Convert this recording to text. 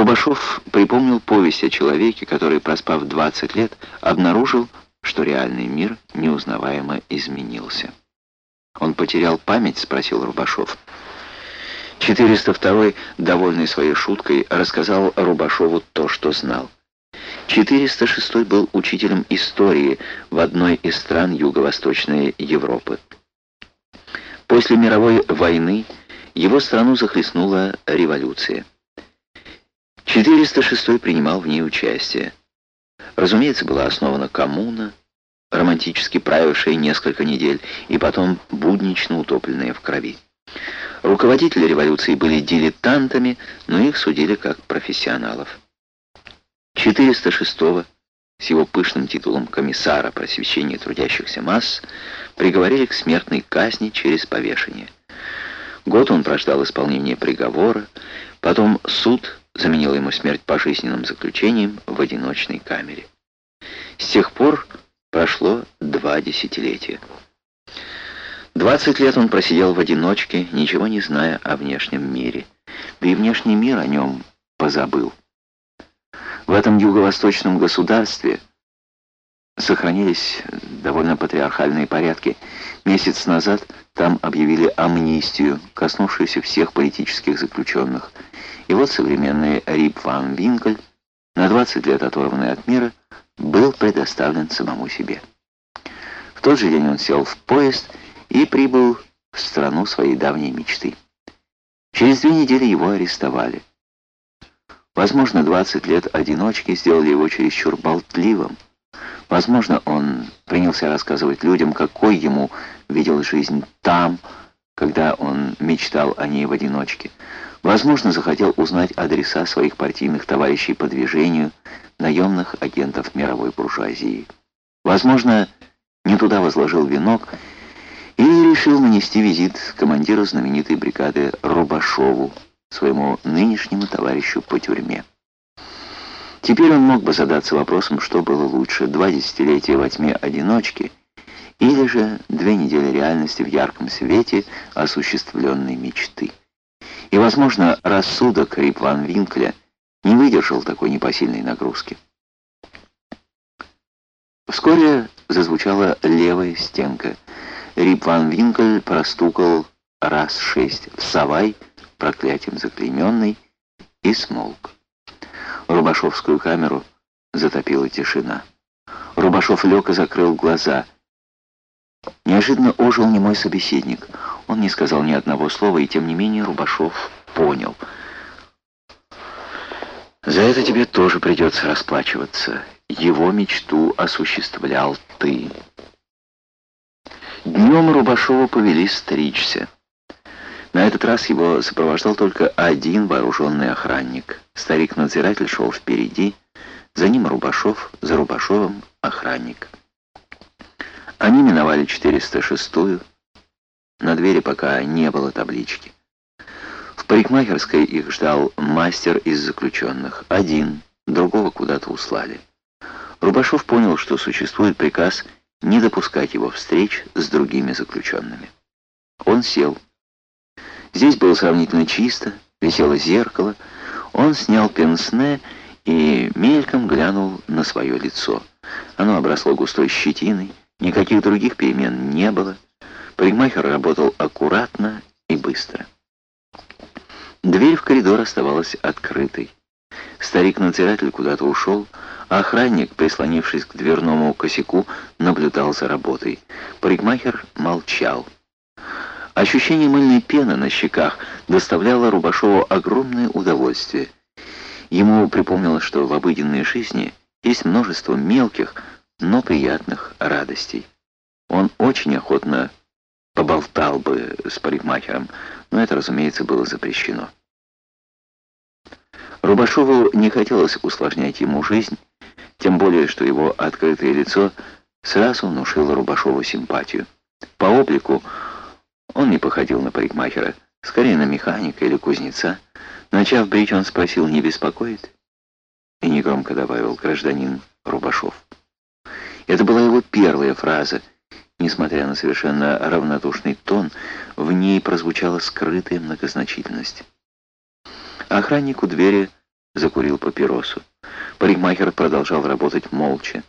Рубашов припомнил повесть о человеке, который, проспав 20 лет, обнаружил, что реальный мир неузнаваемо изменился. «Он потерял память?» — спросил Рубашов. 402 довольный своей шуткой, рассказал Рубашову то, что знал. 406 был учителем истории в одной из стран Юго-Восточной Европы. После мировой войны его страну захлестнула революция. 406 принимал в ней участие. Разумеется, была основана коммуна, романтически правившая несколько недель, и потом буднично утопленная в крови. Руководители революции были дилетантами, но их судили как профессионалов. 406-го с его пышным титулом комиссара просвещения трудящихся масс приговорили к смертной казни через повешение. Год он прождал исполнение приговора, потом суд заменил ему смерть пожизненным заключением в одиночной камере. С тех пор прошло два десятилетия. Двадцать лет он просидел в одиночке, ничего не зная о внешнем мире. Да и внешний мир о нем позабыл. В этом юго-восточном государстве сохранились довольно патриархальные порядки. Месяц назад там объявили амнистию, коснувшуюся всех политических заключенных. И вот современный Рип Ван Винкель, на 20 лет оторванный от мира, был предоставлен самому себе. В тот же день он сел в поезд и прибыл в страну своей давней мечты. Через две недели его арестовали. Возможно, 20 лет одиночки сделали его чересчур болтливым. Возможно, он принялся рассказывать людям, какой ему видел жизнь там, когда он мечтал о ней в одиночке. Возможно, захотел узнать адреса своих партийных товарищей по движению, наемных агентов мировой буржуазии. Возможно, не туда возложил венок и решил нанести визит командиру знаменитой бригады Рубашову, своему нынешнему товарищу по тюрьме. Теперь он мог бы задаться вопросом, что было лучше, два десятилетия во тьме одиночки или же две недели реальности в ярком свете осуществленной мечты. И, возможно, рассудок Рип Ван Винкля не выдержал такой непосильной нагрузки. Вскоре зазвучала левая стенка. Рип Ван Винкель простукал раз шесть в савай, проклятием заклейменный, и смолк. Рубашовскую камеру затопила тишина. Рубашов лег и закрыл глаза. Неожиданно ожил не мой собеседник. Он не сказал ни одного слова, и тем не менее Рубашов понял. «За это тебе тоже придется расплачиваться. Его мечту осуществлял ты». Днем Рубашова повели стричься. На этот раз его сопровождал только один вооруженный охранник. Старик-надзиратель шел впереди, за ним Рубашов, за Рубашовым охранник. Они миновали 406-ю. На двери пока не было таблички. В парикмахерской их ждал мастер из заключенных. Один, другого куда-то услали. Рубашов понял, что существует приказ не допускать его встреч с другими заключенными. Он сел. Здесь было сравнительно чисто, висело зеркало. Он снял пенсне и мельком глянул на свое лицо. Оно обросло густой щетиной, никаких других перемен не было. Парикмахер работал аккуратно и быстро. Дверь в коридор оставалась открытой. Старик-надзиратель куда-то ушел, а охранник, прислонившись к дверному косяку, наблюдал за работой. Парикмахер молчал. Ощущение мыльной пены на щеках доставляло Рубашову огромное удовольствие. Ему припомнилось, что в обыденной жизни есть множество мелких, но приятных радостей. Он очень охотно поболтал бы с парикмахером, но это, разумеется, было запрещено. Рубашову не хотелось усложнять ему жизнь, тем более, что его открытое лицо сразу внушило Рубашову симпатию. По облику он не походил на парикмахера, скорее на механика или кузнеца. Начав брить, он спросил, не беспокоит? И негромко добавил гражданин Рубашов. Это была его первая фраза. Несмотря на совершенно равнодушный тон, в ней прозвучала скрытая многозначительность. Охранник у двери закурил папиросу. Парикмахер продолжал работать молча.